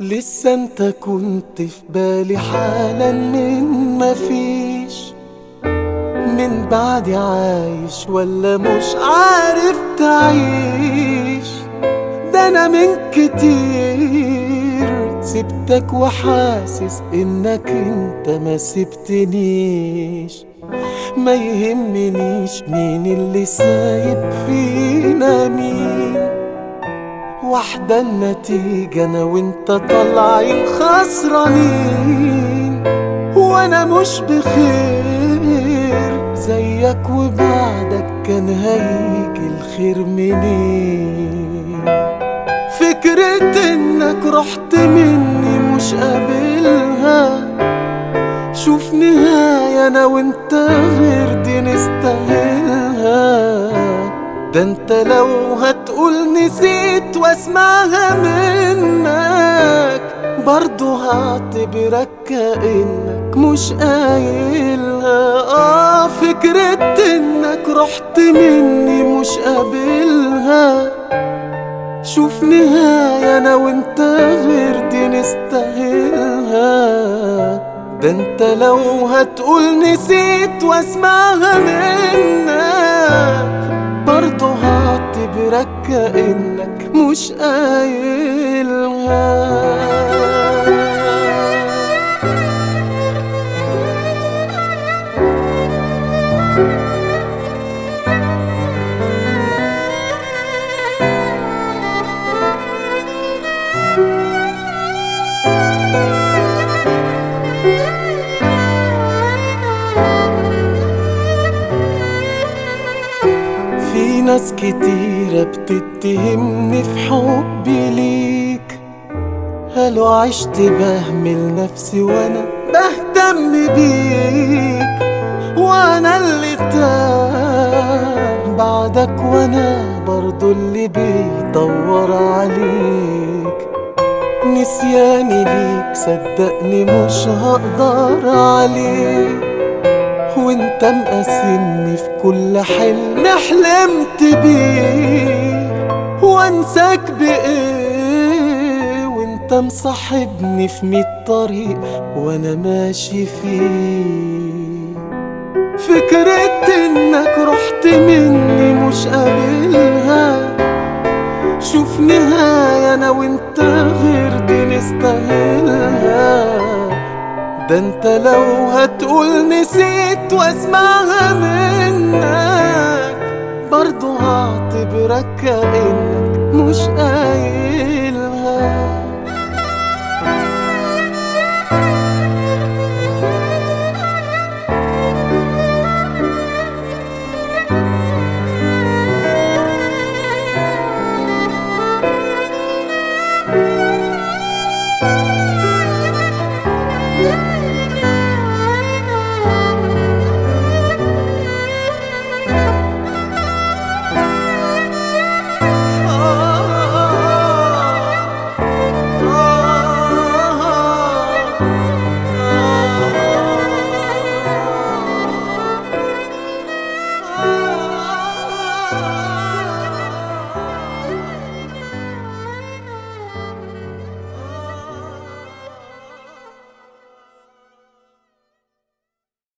لسه انت كنت في بالي حالا من مفيش من بعدي عايش ولا مش عارف تعيش. ده أنا من كتير سبتك وحاسس إنك أنت ما سبتنيش. ما يهمنيش مين اللي سايب فينا مين واحدة النتيجة أنا وأنت طالعين خسرانين. وأنا مش بخير زيك وبعدك كان هيجي الخير منين؟ فكرة إنك رحت مني مش قابلها. شوف نهاية أنا وأنت غير دي نستاهلها. ده انت لو هتقول نسيت واسمعها منك. برضو هعتبرك كأنك مش قايلها. آه فكرة إنك رحت مني مش قابلها. شوف نهاية أنا وإنت غير دي نستاهلها. ده إنت لو هتقول نسيت واسمعها منك. هعتبرك كأنك مش قايلها ناس كتيرة بتتهمني في حبي ليك. قالوا عشت بهمل نفسي وأنا بهتم بيك. وأنا اللي تاه بعدك وأنا برضو اللي بيدور عليك. نسياني ليك صدقني مش هقدر عليك. وانت مقاسمني في كل حلم حلمت بيه وانساك بإيه وانت مصاحبني في ميت طريق وأنا ماشي فيه فكرة انك رحت مني مش قابلها شوف نهاية أنا وانت غير دي نستاهلها ده انت لو هتقول نسيت واسمعها منك برضو هعتبرك كأنك مش قايل.